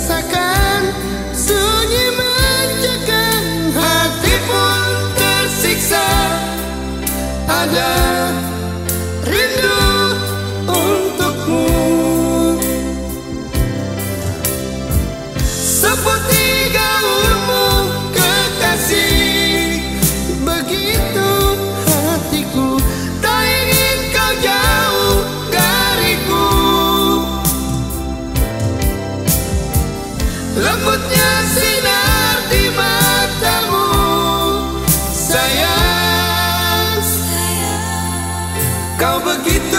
sacar. lembutnya sinar di matamu sayang, sayang. kau begitu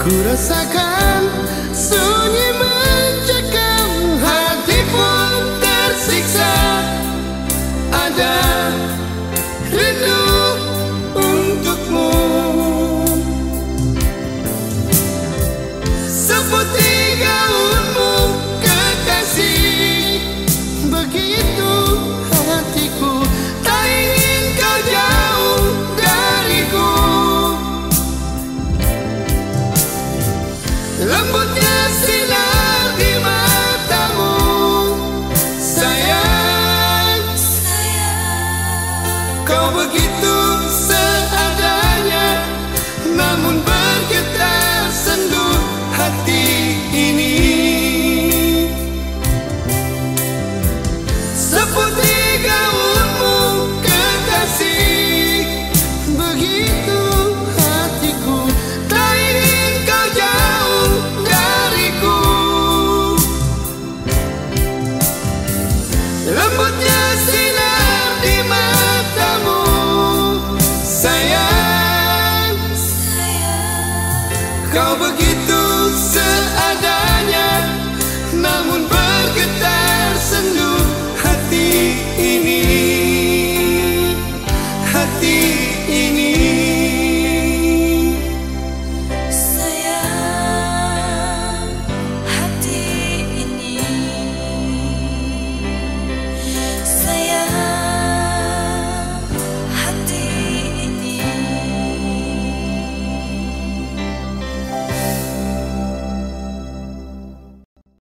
Ku rasakan sunyi begitu